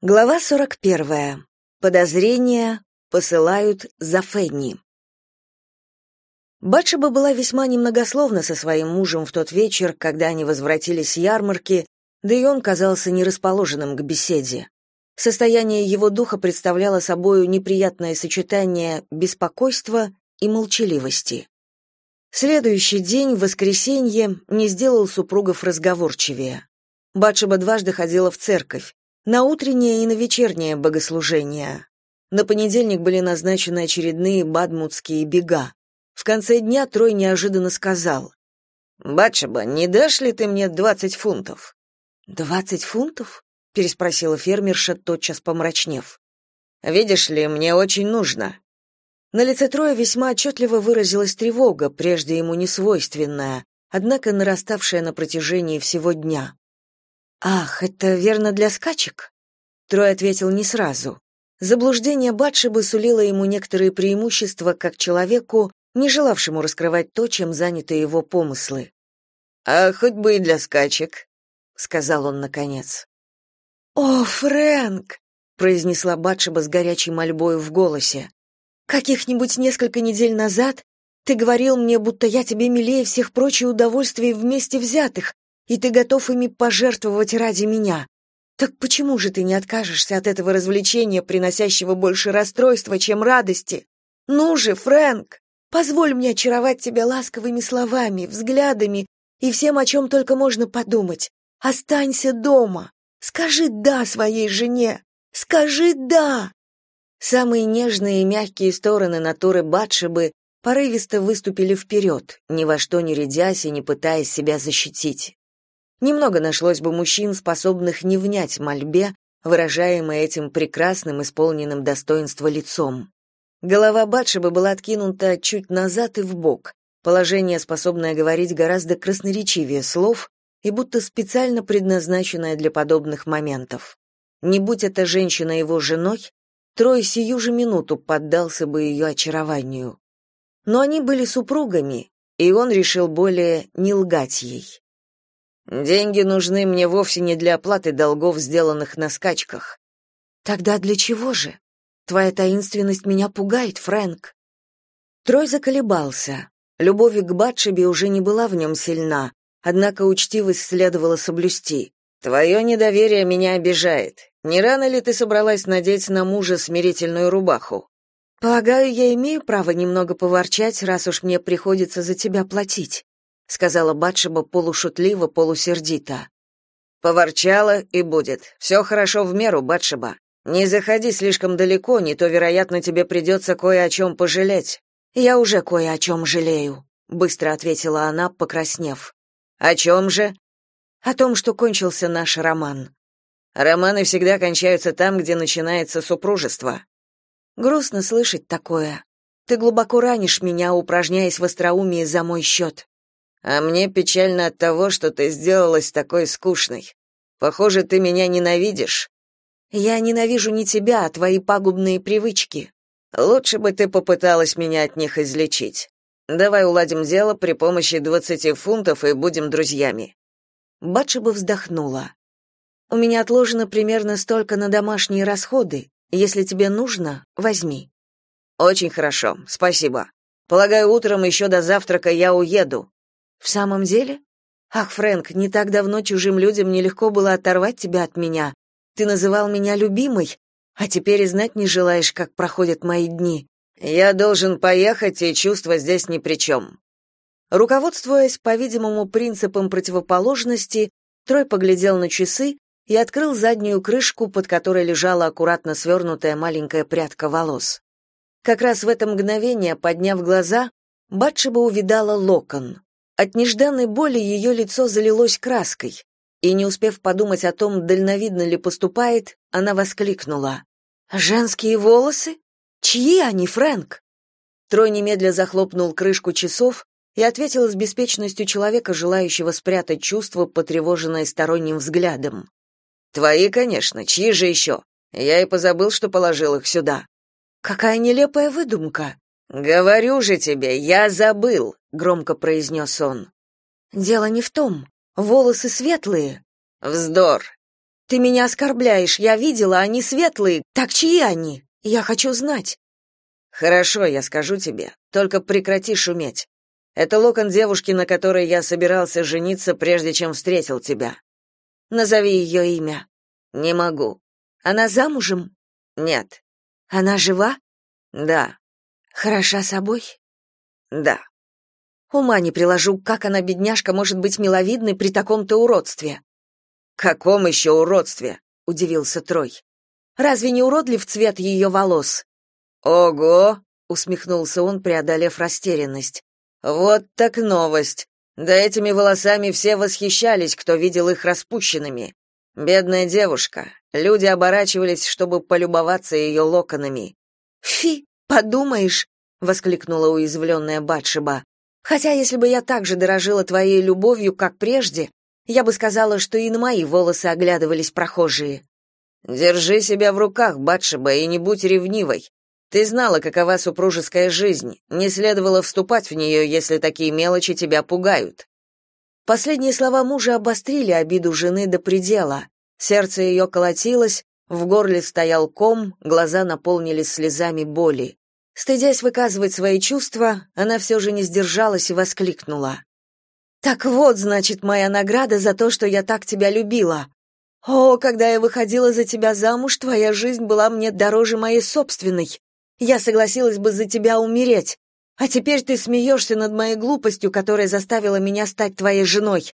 Глава 41. Подозрения посылают за Фенни. Батшеба была весьма немногословна со своим мужем в тот вечер, когда они возвратились с ярмарки, да и он казался нерасположенным к беседе. Состояние его духа представляло собою неприятное сочетание беспокойства и молчаливости. Следующий день, воскресенье, не сделал супругов разговорчивее. Батшеба дважды ходила в церковь, на утреннее и на вечернее богослужение. На понедельник были назначены очередные бадмутские бега. В конце дня Трой неожиданно сказал. «Батшеба, не дашь ли ты мне двадцать фунтов?» «Двадцать фунтов?» — переспросила фермерша, тотчас помрачнев. «Видишь ли, мне очень нужно». На лице Троя весьма отчетливо выразилась тревога, прежде ему не свойственная, однако нараставшая на протяжении всего дня. Ах, это верно для скачек? Трой ответил не сразу. Заблуждение Батшебы сулило ему некоторые преимущества как человеку, не желавшему раскрывать то, чем заняты его помыслы. А хоть бы и для скачек, сказал он наконец. О, Фрэнк, произнесла Батшеба с горячей мольбой в голосе. Каких-нибудь несколько недель назад ты говорил мне, будто я тебе милее всех прочих удовольствий вместе взятых, и ты готов ими пожертвовать ради меня. Так почему же ты не откажешься от этого развлечения, приносящего больше расстройства, чем радости? Ну же, Фрэнк, позволь мне очаровать тебя ласковыми словами, взглядами и всем, о чем только можно подумать. Останься дома. Скажи «да» своей жене. Скажи «да». Самые нежные и мягкие стороны натуры Батшебы порывисто выступили вперед, ни во что не рядясь и не пытаясь себя защитить. Немного нашлось бы мужчин, способных не внять мольбе, выражаемой этим прекрасным, исполненным достоинства лицом. Голова Батшеба была откинута чуть назад и вбок, положение, способное говорить гораздо красноречивее слов и будто специально предназначенное для подобных моментов. Не будь эта женщина его женой, Трой сию же минуту поддался бы ее очарованию. Но они были супругами, и он решил более не лгать ей. Деньги нужны мне вовсе не для оплаты долгов, сделанных на скачках. Тогда для чего же? Твоя таинственность меня пугает, Фрэнк. Трой заколебался. Любовь к Батшебе уже не была в нем сильна, однако учтивость следовало соблюсти. Твое недоверие меня обижает. Не рано ли ты собралась надеть на мужа смирительную рубаху? Полагаю, я имею право немного поворчать, раз уж мне приходится за тебя платить сказала Батшеба полушутливо, полусердито. Поворчала и будет. Все хорошо в меру, Батшеба. Не заходи слишком далеко, не то, вероятно, тебе придется кое о чем пожалеть. Я уже кое о чем жалею, быстро ответила она, покраснев. О чем же? О том, что кончился наш роман. Романы всегда кончаются там, где начинается супружество. Грустно слышать такое. Ты глубоко ранишь меня, упражняясь в остроумии за мой счет. А мне печально от того, что ты сделалась такой скучной. Похоже, ты меня ненавидишь. Я ненавижу не тебя, а твои пагубные привычки. Лучше бы ты попыталась меня от них излечить. Давай уладим дело при помощи двадцати фунтов и будем друзьями. Батшеба вздохнула. У меня отложено примерно столько на домашние расходы. Если тебе нужно, возьми. Очень хорошо, спасибо. Полагаю, утром еще до завтрака я уеду. В самом деле? Ах, Фрэнк, не так давно чужим людям нелегко было оторвать тебя от меня. Ты называл меня любимой, а теперь и знать не желаешь, как проходят мои дни. Я должен поехать, и чувства здесь ни при чем». Руководствуясь, по-видимому, принципом противоположности, Трой поглядел на часы и открыл заднюю крышку, под которой лежала аккуратно свернутая маленькая прядка волос. Как раз в это мгновение, подняв глаза, Батшеба увидала локон. От нежданной боли ее лицо залилось краской, и, не успев подумать о том, дальновидно ли поступает, она воскликнула. «Женские волосы? Чьи они, Фрэнк?» Трой немедля захлопнул крышку часов и ответил с беспечностью человека, желающего спрятать чувство, потревоженное сторонним взглядом. «Твои, конечно, чьи же еще? Я и позабыл, что положил их сюда». «Какая нелепая выдумка!» «Говорю же тебе, я забыл», — громко произнес он. «Дело не в том. Волосы светлые». «Вздор». Ты меня оскорбляешь, я видела, они светлые. Так чьи они? Я хочу знать. Хорошо, я скажу тебе. Только прекрати шуметь. Это локон девушки, на которой я собирался жениться, прежде чем встретил тебя. Назови ее имя. Не могу. Она замужем? Нет. Она жива? Да. Хороша собой? Да. Ума не приложу, как она, бедняжка, может быть миловидной при таком-то уродстве. «Каком еще уродстве?» — удивился Трой. «Разве не уродлив цвет ее волос?» «Ого!» — усмехнулся он, преодолев растерянность. «Вот так новость! Да этими волосами все восхищались, кто видел их распущенными. Бедная девушка. Люди оборачивались, чтобы полюбоваться ее локонами». «Фи, подумаешь!» — воскликнула уязвленная Батшеба. «Хотя, если бы я так же дорожила твоей любовью, как прежде, я бы сказала, что и на мои волосы оглядывались прохожие. Держи себя в руках, Батшеба, и не будь ревнивой. Ты знала, какова супружеская жизнь. Не следовало вступать в нее, если такие мелочи тебя пугают. Последние слова мужа обострили обиду жены до предела. Сердце ее колотилось, в горле стоял ком, глаза наполнились слезами боли. Стыдясь выказывать свои чувства, она все же не сдержалась и воскликнула: так вот, значит, моя награда за то, что я так тебя любила. О, когда я выходила за тебя замуж, твоя жизнь была мне дороже моей собственной. Я согласилась бы за тебя умереть. А теперь ты смеешься над моей глупостью, которая заставила меня стать твоей женой.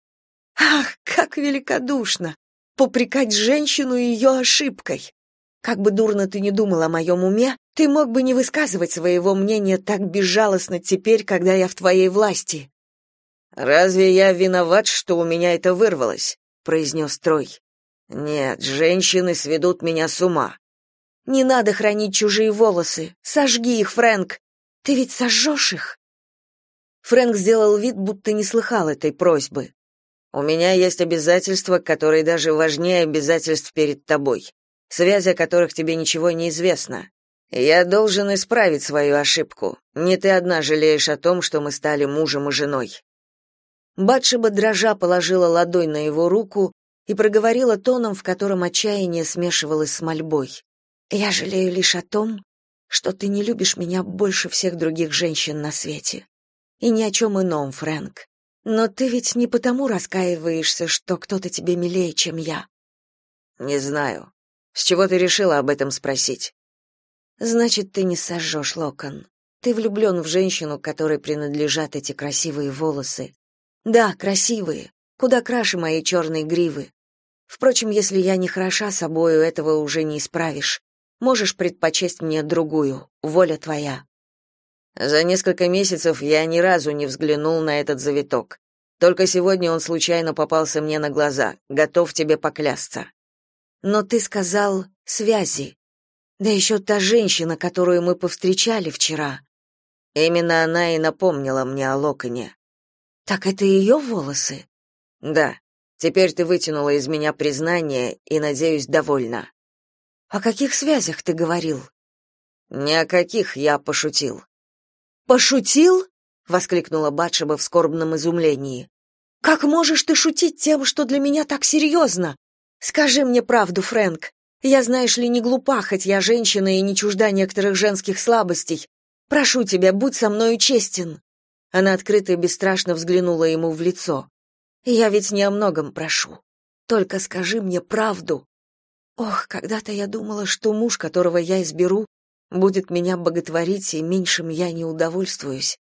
Ах, как великодушно! Попрекать женщину ее ошибкой. Как бы дурно ты ни думал о моем уме, ты мог бы не высказывать своего мнения так безжалостно теперь, когда я в твоей власти. Разве я виноват, что у меня это вырвалось? произнес Трой. Нет, женщины сведут меня с ума. Не надо хранить чужие волосы. Сожги их, Фрэнк. Ты ведь сожжешь их. Фрэнк сделал вид, будто не слыхал этой просьбы. У меня есть обязательства, которые даже важнее обязательств перед тобой, связи о которых тебе ничего не известно. Я должен исправить свою ошибку. Не ты одна жалеешь о том, что мы стали мужем и женой. Батшеба дрожа положила ладонь на его руку и проговорила тоном, в котором отчаяние смешивалось с мольбой. «Я жалею лишь о том, что ты не любишь меня больше всех других женщин на свете. И ни о чем ином, Фрэнк. Но ты ведь не потому раскаиваешься, что кто-то тебе милее, чем я». «Не знаю. С чего ты решила об этом спросить?» «Значит, ты не сожжешь локон. Ты влюблен в женщину, которой принадлежат эти красивые волосы, да, красивые, куда краше моей черной гривы. Впрочем, если я не хороша собою, этого уже не исправишь. Можешь предпочесть мне другую, воля твоя. За несколько месяцев я ни разу не взглянул на этот завиток. Только сегодня он случайно попался мне на глаза, готов тебе поклясться. Но ты сказал связи. Да еще та женщина, которую мы повстречали вчера. Именно она и напомнила мне о Локоне. Так это ее волосы? Да. Теперь ты вытянула из меня признание и, надеюсь, довольна. О каких связях ты говорил? Ни о каких, я пошутил. Пошутил? воскликнула Батшеба в скорбном изумлении. Как можешь ты шутить тем, что для меня так серьезно? Скажи мне правду, Фрэнк. Я, знаешь ли, не глупа, хоть я женщина и не чужда некоторых женских слабостей. Прошу тебя, будь со мною честен. Она открыто и бесстрашно взглянула ему в лицо. Я ведь не о многом прошу. Только скажи мне правду. Ох, когда-то я думала, что муж, которого я изберу, будет меня боготворить, и меньшим я не удовольствуюсь.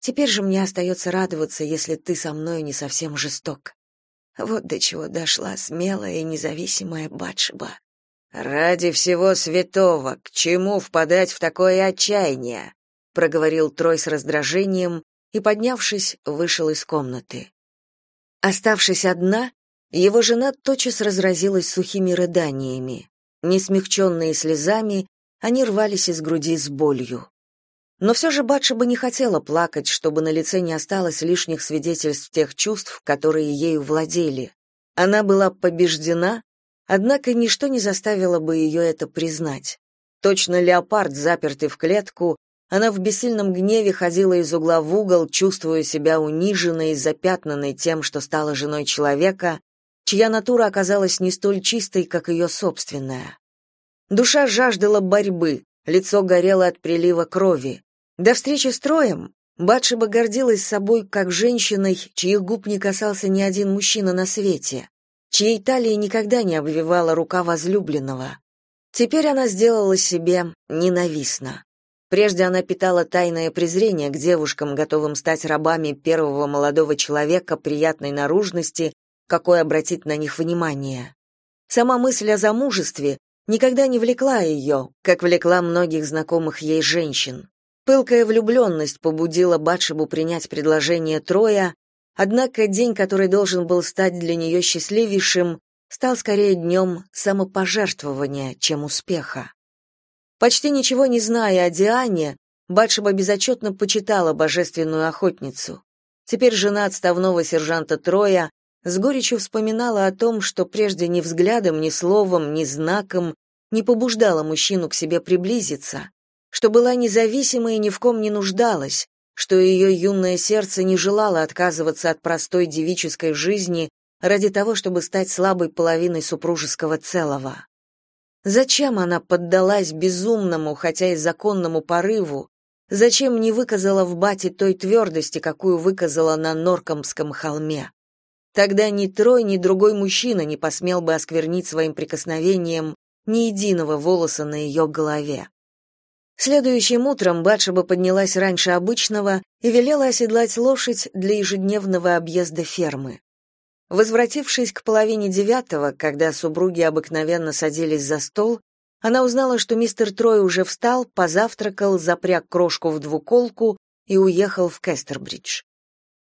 Теперь же мне остается радоваться, если ты со мной не совсем жесток. Вот до чего дошла смелая и независимая Батшеба. Ради всего святого, к чему впадать в такое отчаяние? проговорил Трой с раздражением и, поднявшись, вышел из комнаты. Оставшись одна, его жена тотчас разразилась сухими рыданиями. Не смягченные слезами, они рвались из груди с болью. Но все же Батшеба не хотела плакать, чтобы на лице не осталось лишних свидетельств тех чувств, которые ею владели. Она была побеждена, однако ничто не заставило бы ее это признать. Точно леопард, запертый в клетку, она в бессильном гневе ходила из угла в угол, чувствуя себя униженной и запятнанной тем, что стала женой человека, чья натура оказалась не столь чистой, как ее собственная. Душа жаждала борьбы, лицо горело от прилива крови. До встречи с Троем Батшеба гордилась собой как женщиной, чьих губ не касался ни один мужчина на свете, чьей талии никогда не обвивала рука возлюбленного. Теперь она сделала себе ненавистно. Прежде она питала тайное презрение к девушкам, готовым стать рабами первого молодого человека приятной наружности, какой обратить на них внимание. Сама мысль о замужестве никогда не влекла ее, как влекла многих знакомых ей женщин. Пылкая влюбленность побудила Батшебу принять предложение Троя, однако день, который должен был стать для нее счастливейшим, стал скорее днем самопожертвования, чем успеха. Почти ничего не зная о Диане, Батшеба безотчетно почитала божественную охотницу. Теперь жена отставного сержанта Троя с горечью вспоминала о том, что прежде ни взглядом, ни словом, ни знаком не побуждала мужчину к себе приблизиться, что была независима и ни в ком не нуждалась, что ее юное сердце не желало отказываться от простой девической жизни ради того, чтобы стать слабой половиной супружеского целого. Зачем она поддалась безумному, хотя и законному порыву? Зачем не выказала в бате той твердости, какую выказала на Норкомском холме? Тогда ни Трой, ни другой мужчина не посмел бы осквернить своим прикосновением ни единого волоса на ее голове. Следующим утром Батшеба поднялась раньше обычного и велела оседлать лошадь для ежедневного объезда фермы. Возвратившись к половине девятого, когда супруги обыкновенно садились за стол, она узнала, что мистер Трой уже встал, позавтракал, запряг крошку в двуколку и уехал в Кестербридж.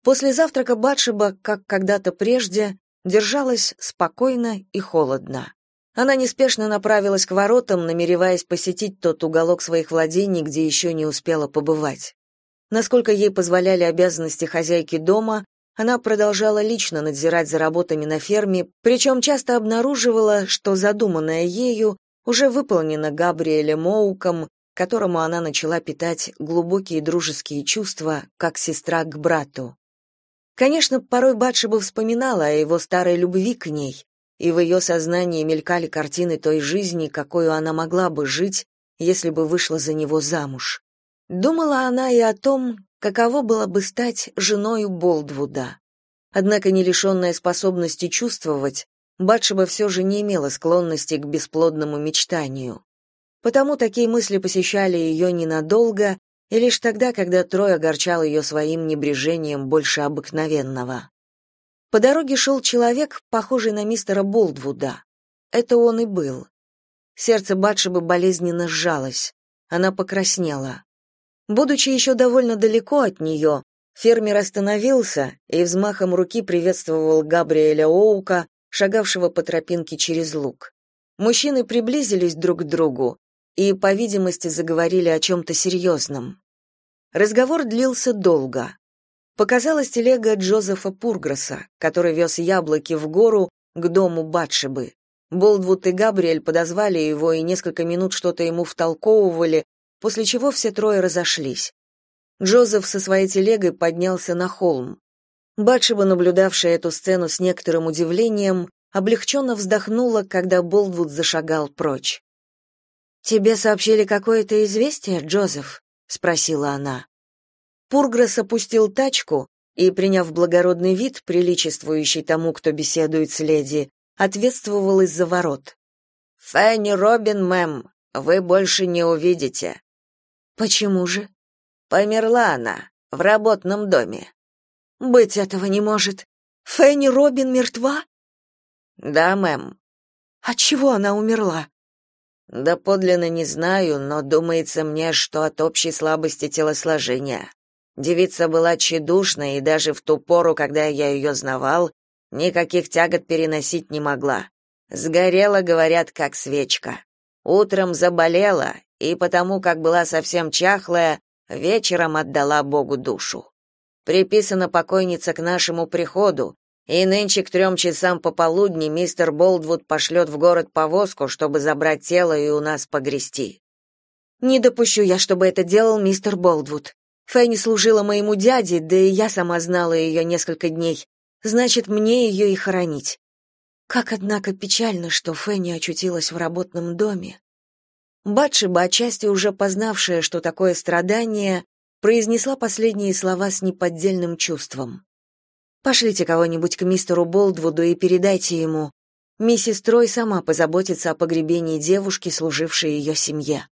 После завтрака Батшеба, как когда-то прежде, держалась спокойно и холодно. Она неспешно направилась к воротам, намереваясь посетить тот уголок своих владений, где еще не успела побывать. Насколько ей позволяли обязанности хозяйки дома, она продолжала лично надзирать за работами на ферме, причем часто обнаруживала, что задуманное ею уже выполнено Габриэлем Моуком, которому она начала питать глубокие дружеские чувства, как сестра к брату. Конечно, порой Батшеба вспоминала о его старой любви к ней, и в ее сознании мелькали картины той жизни, какую она могла бы жить, если бы вышла за него замуж. Думала она и о том, каково было бы стать женой Болдвуда. Однако, не лишенная способности чувствовать, Батшеба все же не имела склонности к бесплодному мечтанию. Потому такие мысли посещали ее ненадолго и лишь тогда, когда Трой огорчал ее своим небрежением больше обыкновенного. По дороге шел человек, похожий на мистера Болдвуда. Это он и был. Сердце Батшебы болезненно сжалось. Она покраснела. Будучи еще довольно далеко от нее, фермер остановился и взмахом руки приветствовал Габриэля Оука, шагавшего по тропинке через луг. Мужчины приблизились друг к другу и, по видимости, заговорили о чем-то серьезном. Разговор длился долго. Показалась телега Джозефа Пургроса, который вез яблоки в гору к дому Батшебы. Болдвуд и Габриэль подозвали его и несколько минут что-то ему втолковывали, после чего все трое разошлись. Джозеф со своей телегой поднялся на холм. Батшеба, наблюдавшая эту сцену с некоторым удивлением, облегченно вздохнула, когда Болдвуд зашагал прочь. «Тебе сообщили какое-то известие, Джозеф?» — спросила она. Пургресс опустил тачку и, приняв благородный вид, приличествующий тому, кто беседует с леди, ответствовал из-за ворот. «Фенни Робин, мэм, вы больше не увидите. Почему же? Померла она в работном доме. Быть этого не может. Фенни Робин мертва? Да, мэм. От чего она умерла? Да подлинно не знаю, но думается мне, что от общей слабости телосложения. Девица была тщедушна, и даже в ту пору, когда я ее знавал, никаких тягот переносить не могла. Сгорела, говорят, как свечка. Утром заболела, и потому, как была совсем чахлая, вечером отдала Богу душу. Приписана покойница к нашему приходу, и нынче к трем часам пополудни мистер Болдвуд пошлет в город повозку, чтобы забрать тело и у нас погрести. Не допущу я, чтобы это делал мистер Болдвуд. Фэнни служила моему дяде, да и я сама знала ее несколько дней. Значит, мне ее и хоронить. Как, однако, печально, что Фенни очутилась в работном доме. Батшеба, отчасти уже познавшая, что такое страдание, произнесла последние слова с неподдельным чувством. «Пошлите кого-нибудь к мистеру Болдвуду и передайте ему. Миссис Трой сама позаботится о погребении девушки, служившей ее семье.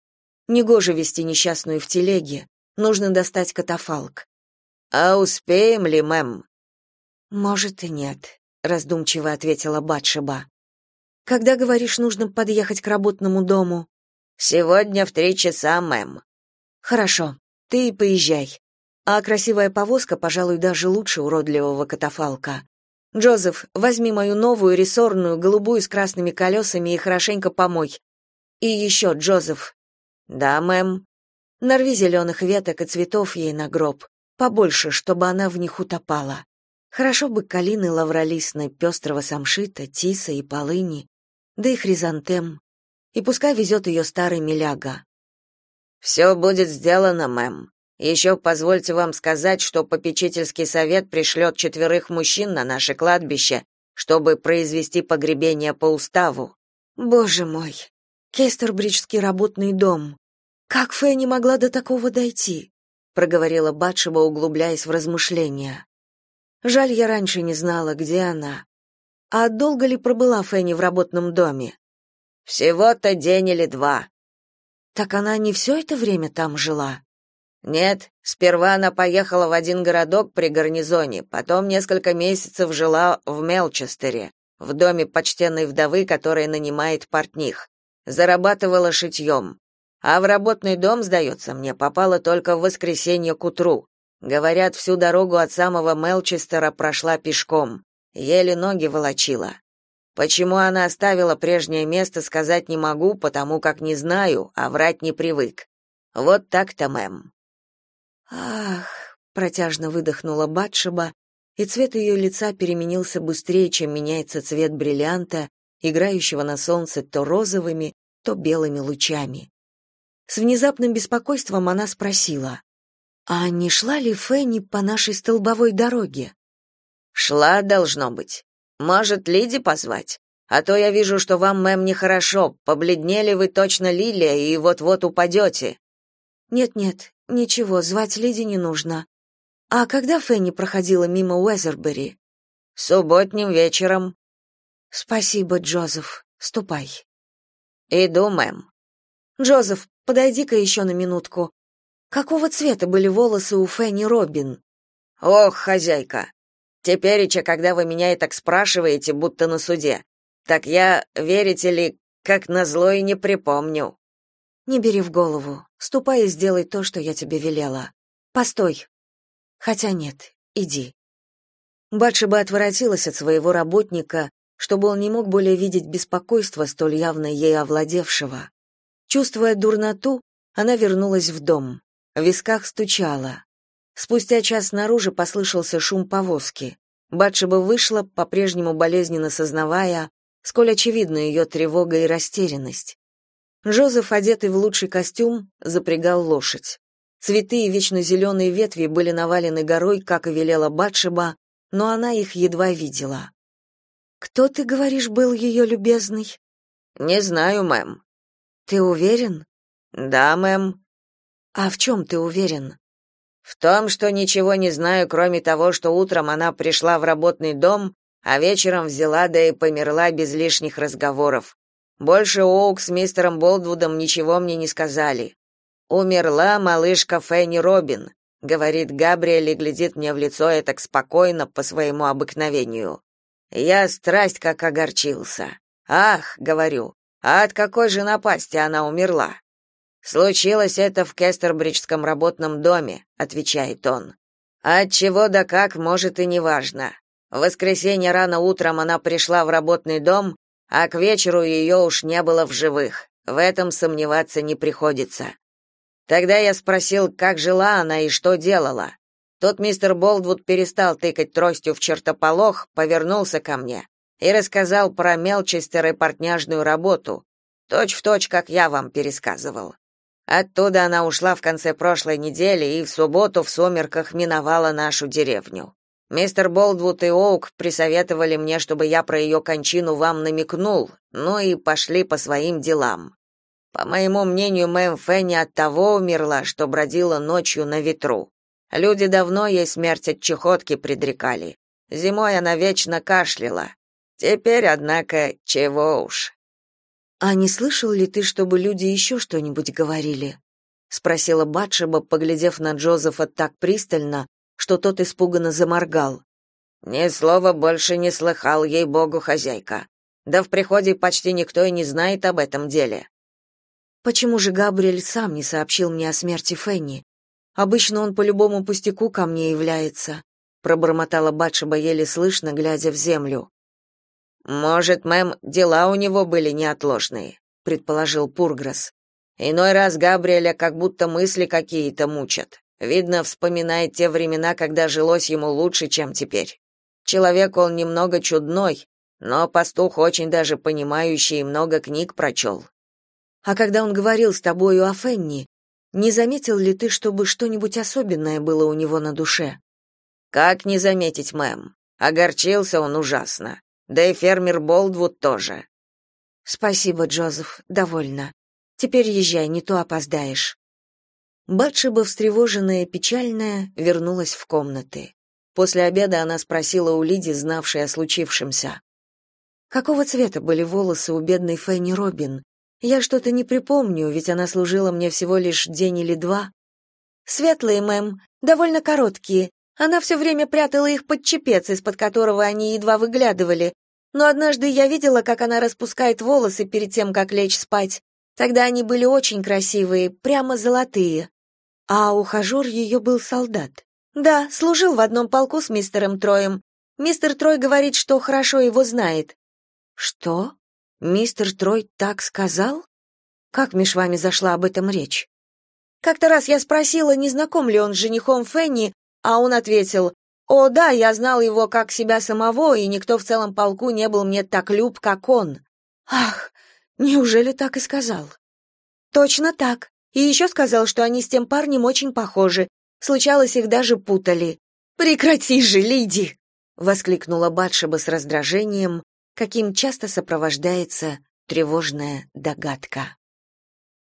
Негоже вести несчастную в телеге, нужно достать катафалк». «А успеем ли, мэм?» «Может и нет», — раздумчиво ответила Батшеба. «Когда, говоришь, нужно подъехать к работному дому?» «Сегодня в три часа, мэм». «Хорошо, ты поезжай. А красивая повозка, пожалуй, даже лучше уродливого катафалка. Джозеф, возьми мою новую рессорную, голубую с красными колесами и хорошенько помой. И еще, Джозеф». «Да, мэм». «Нарви зеленых веток и цветов ей на гроб, побольше, чтобы она в них утопала. Хорошо бы калины лавролистной, пестрого самшита, тиса и полыни, да и хризантем. И пускай везет ее старый миляга. «Все будет сделано, мэм. Еще позвольте вам сказать, что попечительский совет пришлет четверых мужчин на наше кладбище, чтобы произвести погребение по уставу». «Боже мой! Кестербриджский работный дом! Как Фэй могла до такого дойти?» проговорила Батшеба, углубляясь в размышления. Жаль, я раньше не знала, где она. А долго ли пробыла Фэнни в работном доме? Всего-то день или два. Так она не все это время там жила? Нет, сперва она поехала в один городок при гарнизоне, потом несколько месяцев жила в Мелчестере, в доме почтенной вдовы, которая нанимает портних. Зарабатывала шитьем. А в работный дом, сдается мне, попала только в воскресенье к утру. Говорят, всю дорогу от самого Мелчестера прошла пешком. Еле ноги волочила. Почему она оставила прежнее место, сказать не могу, потому как не знаю, а врать не привык. Вот так-то, мэм. Ах, протяжно выдохнула Батшеба, и цвет ее лица переменился быстрее, чем меняется цвет бриллианта, играющего на солнце то розовыми, то белыми лучами. С внезапным беспокойством она спросила: "А не шла ли Фенни по нашей столбовой дороге?" "Шла, должно быть. Может, Лиди позвать? А то я вижу, что вам, мэм, нехорошо. Побледнели вы точно Лилия и вот-вот упадете». «Нет-нет, ничего, звать Лиди не нужно. А когда Фенни проходила мимо Уэзербери?» «Субботним вечером». «Спасибо, Джозеф. Ступай». «Иду, мэм». «Джозеф, подойди-ка еще на минутку. Какого цвета были волосы у Фенни Робин?» «Ох, хозяйка, Тепереча, когда вы меня и так спрашиваете, будто на суде, так я, верите ли, как назло и не припомню. Не бери в голову. Ступай и сделай то, что я тебе велела. Постой. Хотя нет, иди. Батшеба отворотилась от своего работника, чтобы он не мог более видеть беспокойство, столь явно ей овладевшего. Чувствуя дурноту, она вернулась в дом. В висках стучала. Спустя час снаружи послышался шум повозки. Батшеба вышла, по-прежнему болезненно сознавая, сколь очевидна ее тревога и растерянность. Жозеф, одетый в лучший костюм, запрягал лошадь. Цветы и вечно зеленые ветви были навалены горой, как и велела Батшеба, но она их едва видела. «Кто, ты говоришь, был ее любезный?» «Не знаю, мэм». «Ты уверен?» «Да, мэм». «А в чем ты уверен?» В том, что ничего не знаю, кроме того, что утром она пришла в работный дом, а вечером взяла да и померла без лишних разговоров. Больше Оук с мистером Болдвудом ничего мне не сказали. Умерла малышка Фенни Робин, говорит Габриэль и глядит мне в лицо и так спокойно по своему обыкновению. Я страсть как огорчился. Ах, говорю, а от какой же напасти она умерла? Случилось это в Кестербриджском работном доме, отвечает он. А от чего да как, может и не важно. В воскресенье рано утром она пришла в работный дом, а к вечеру ее уж не было в живых. В этом сомневаться не приходится. Тогда я спросил, как жила она и что делала. Тот мистер Болдвуд перестал тыкать тростью в чертополох, повернулся ко мне и рассказал про Мелчестер и портняжную работу, точь в точь, как я вам пересказывал. Оттуда она ушла в конце прошлой недели и в субботу в сумерках миновала нашу деревню. Мистер Болдвуд и Оук присоветовали мне, чтобы я про ее кончину вам намекнул, ну и пошли по своим делам. По моему мнению, мэм Фенни от того умерла, что бродила ночью на ветру. Люди давно ей смерть от чехотки предрекали. Зимой она вечно кашляла. Теперь, однако, чего уж. А не слышал ли ты, чтобы люди еще что-нибудь говорили? спросила Батшеба, поглядев на Джозефа так пристально, что тот испуганно заморгал. Ни слова больше не слыхал ей богу хозяйка. Да в приходе почти никто и не знает об этом деле. Почему же Габриэль сам не сообщил мне о смерти Фенни? Обычно он по любому пустяку ко мне является, пробормотала Батшеба еле слышно, глядя в землю. Может, мэм, дела у него были неотложные, предположил Пургресс. Иной раз Габриэля как будто мысли какие-то мучат. Видно, вспоминает те времена, когда жилось ему лучше, чем теперь. Человек он немного чудной, но пастух очень даже понимающий и много книг прочел. А когда он говорил с тобою о Фенни, не заметил ли ты, чтобы что-нибудь особенное было у него на душе? Как не заметить, мэм? Огорчился он ужасно. Да и фермер Болдвуд тоже. Спасибо, Джозеф, довольно. Теперь езжай, не то опоздаешь. Батшеба, встревоженная и печальная, вернулась в комнаты. После обеда она спросила у Лиди, знавшей о случившемся. «Какого цвета были волосы у бедной Фенни Робин? Я что-то не припомню, ведь она служила мне всего лишь день или два». «Светлые, мэм, довольно короткие. Она все время прятала их под чепец, из-под которого они едва выглядывали. Но однажды я видела, как она распускает волосы перед тем, как лечь спать. Тогда они были очень красивые, прямо золотые. А ухажер ее был солдат. Да, служил в одном полку с мистером Троем. Мистер Трой говорит, что хорошо его знает. Что? Мистер Трой так сказал? Как меж вами зашла об этом речь? Как-то раз я спросила, не знаком ли он с женихом Фенни, а он ответил: "О, да, я знал его как себя самого, и никто в целом полку не был мне так люб, как он". Ах, неужели так и сказал? Точно так. И еще сказал, что они с тем парнем очень похожи. Случалось, их даже путали. Прекрати же, Лиди, воскликнула Батшеба с раздражением, каким часто сопровождается тревожная догадка.